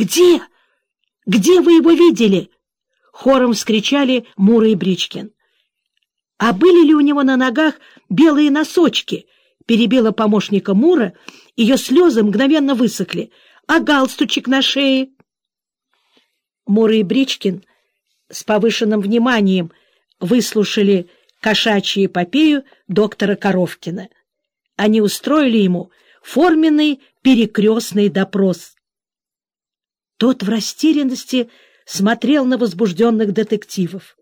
Где? Где вы его видели? Хором вскричали Мура и Бричкин. А были ли у него на ногах белые носочки? Перебила помощника Мура, ее слезы мгновенно высохли. А галстучек на шее? Мура и Бричкин с повышенным вниманием выслушали кошачью эпопею доктора Коровкина. Они устроили ему форменный перекрестный допрос. Тот в растерянности смотрел на возбужденных детективов.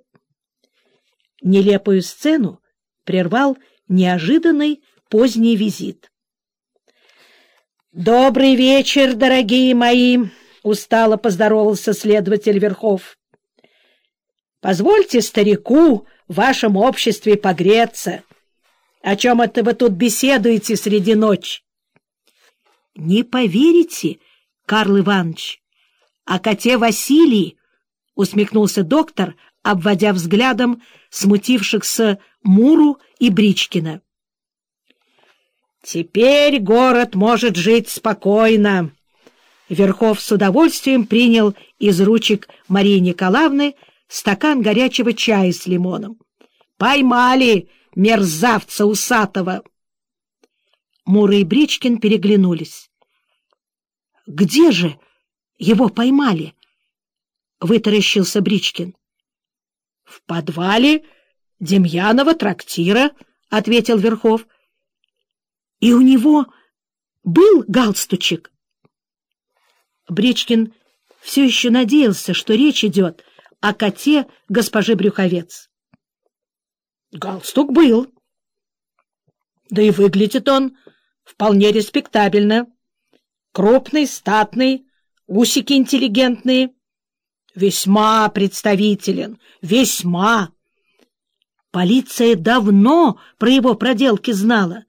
Нелепую сцену прервал неожиданный поздний визит. «Добрый вечер, дорогие мои!» — устало поздоровался следователь Верхов. «Позвольте старику в вашем обществе погреться. О чем это вы тут беседуете среди ночи?» «Не поверите, Карл Иванович, о коте Василии!» — усмехнулся доктор, обводя взглядом смутившихся Муру и Бричкина. «Теперь город может жить спокойно!» Верхов с удовольствием принял из ручек Марии Николаевны стакан горячего чая с лимоном. «Поймали мерзавца усатого!» Мура и Бричкин переглянулись. «Где же его поймали?» — вытаращился Бричкин. «В подвале Демьянова трактира», — ответил Верхов. «И у него был галстучек?» Бричкин все еще надеялся, что речь идет о коте госпожи Брюховец. Галстук был. Да и выглядит он вполне респектабельно. Крупный, статный, усики интеллигентные. Весьма представителен, весьма. Полиция давно про его проделки знала.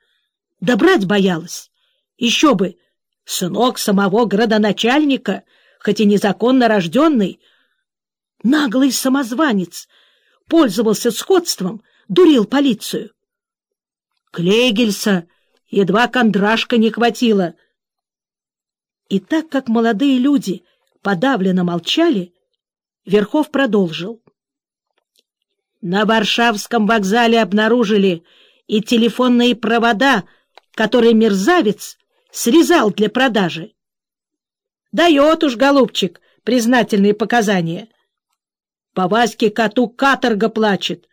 Да брать боялась. Еще бы, сынок самого градоначальника, хоть и незаконно рожденный, наглый самозванец, пользовался сходством, дурил полицию. Клегельса едва кондрашка не хватило. И так как молодые люди подавленно молчали, Верхов продолжил. На Варшавском вокзале обнаружили и телефонные провода, которые мерзавец срезал для продажи. Дает уж, голубчик, признательные показания. По Ваське коту каторга плачет.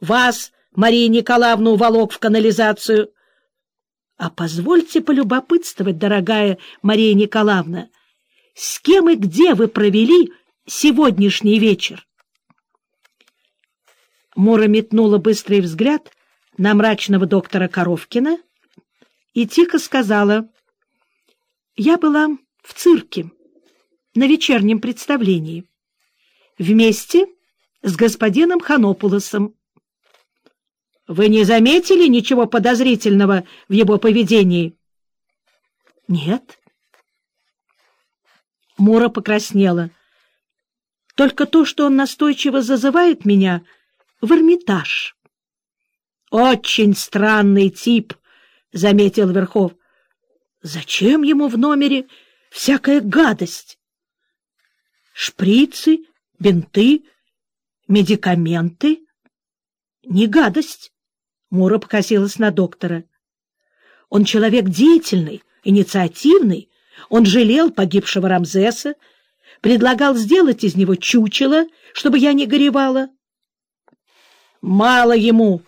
Вас, Мария Николаевна, уволок в канализацию. А позвольте полюбопытствовать, дорогая Мария Николаевна, с кем и где вы провели сегодняшний вечер? Мура метнула быстрый взгляд на мрачного доктора Коровкина и тихо сказала, «Я была в цирке на вечернем представлении вместе с господином Ханопулосом. Вы не заметили ничего подозрительного в его поведении? Нет. Мура покраснела. Только то, что он настойчиво зазывает меня в Эрмитаж. Очень странный тип, — заметил Верхов. Зачем ему в номере всякая гадость? Шприцы, бинты, медикаменты? Не гадость. Мура покосилась на доктора. Он человек деятельный, инициативный. Он жалел погибшего Рамзеса, предлагал сделать из него чучело, чтобы я не горевала. Мало ему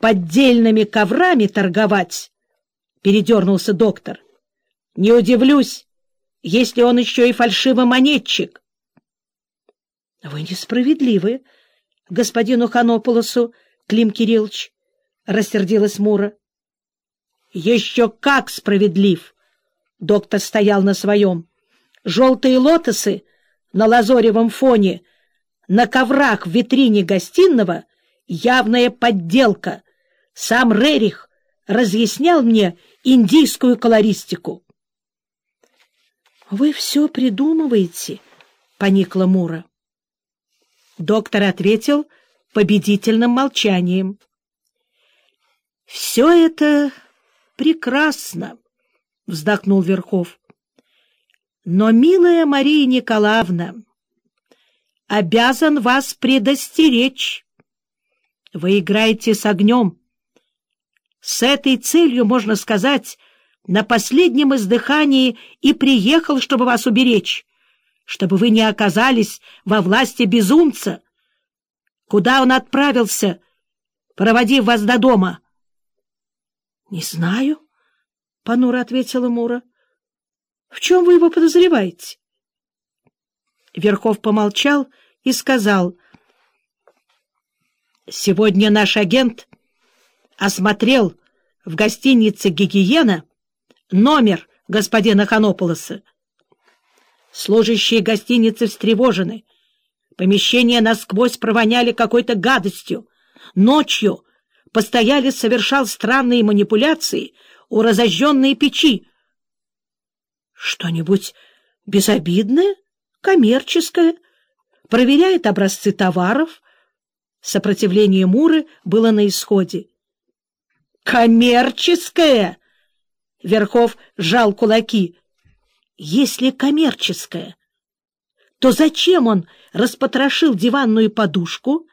поддельными коврами торговать, — передернулся доктор. — Не удивлюсь, если он еще и фальшивомонетчик. — Вы несправедливы, господину Ханополосу, Клим Кириллович, — рассердилась Мура. — Еще как справедлив! Доктор стоял на своем. Желтые лотосы на лазоревом фоне, на коврах в витрине гостиного — явная подделка. Сам Рерих разъяснял мне индийскую колористику. — Вы все придумываете, — поникла Мура. Доктор ответил победительным молчанием. — Все это прекрасно, — вздохнул Верхов. — Но, милая Мария Николаевна, обязан вас предостеречь. Вы играете с огнем. С этой целью, можно сказать, на последнем издыхании и приехал, чтобы вас уберечь, чтобы вы не оказались во власти безумца. Куда он отправился, проводив вас до дома? — Не знаю, — понуро ответила Мура. — В чем вы его подозреваете? Верхов помолчал и сказал. — Сегодня наш агент осмотрел в гостинице «Гигиена» номер господина Ханополоса. Служащие гостиницы встревожены. Помещения насквозь провоняли какой-то гадостью. Ночью постояли совершал странные манипуляции у разожженной печи. Что-нибудь безобидное, коммерческое, проверяет образцы товаров. Сопротивление Муры было на исходе. «Коммерческое!» Верхов сжал кулаки. «Если коммерческое, то зачем он распотрошил диванную подушку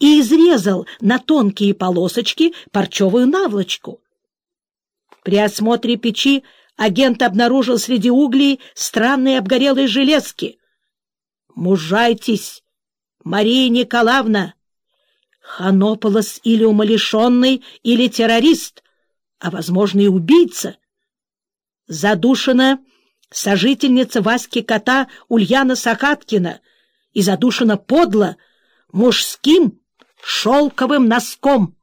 и изрезал на тонкие полосочки парчевую наволочку?» При осмотре печи агент обнаружил среди углей странные обгорелые железки. «Мужайтесь, Мария Николаевна! Ханополос или умалишенный, или террорист, а, возможно, и убийца. Задушена сожительница Васьки Кота Ульяна Сахаткина и задушена подло мужским шелковым носком.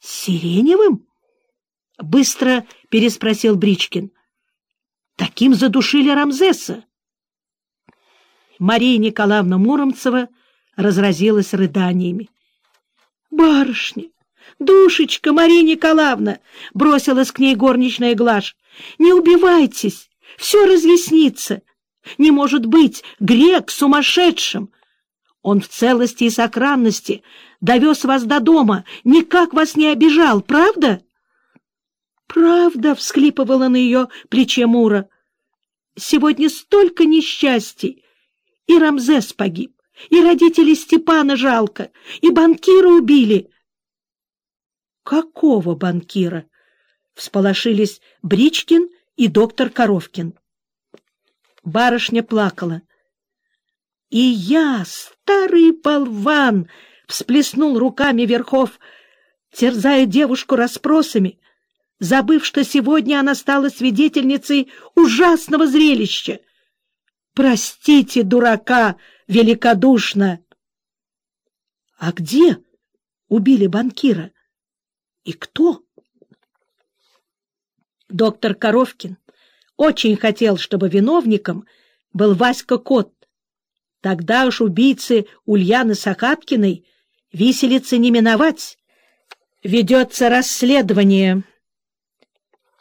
«Сиреневым?» — быстро переспросил Бричкин. «Таким задушили Рамзеса». Мария Николаевна Муромцева разразилась рыданиями. «Барышня! Душечка, Мария Николаевна!» — бросилась к ней горничная Глаш. «Не убивайтесь! Все разъяснится! Не может быть грек сумасшедшим! Он в целости и сохранности довез вас до дома, никак вас не обижал, правда?» «Правда!» — всхлипывала на ее плече Мура. «Сегодня столько несчастий! И Рамзес погиб, и родителей Степана жалко, и банкира убили!» «Какого банкира?» — всполошились Бричкин и доктор Коровкин. Барышня плакала. «И я, старый болван!» — всплеснул руками Верхов, терзая девушку расспросами, забыв, что сегодня она стала свидетельницей ужасного зрелища. «Простите, дурака, великодушно!» «А где убили банкира?» И кто? Доктор Коровкин очень хотел, чтобы виновником был Васька Кот. Тогда уж убийцы Ульяны Сахаткиной виселицы не миновать. Ведется расследование.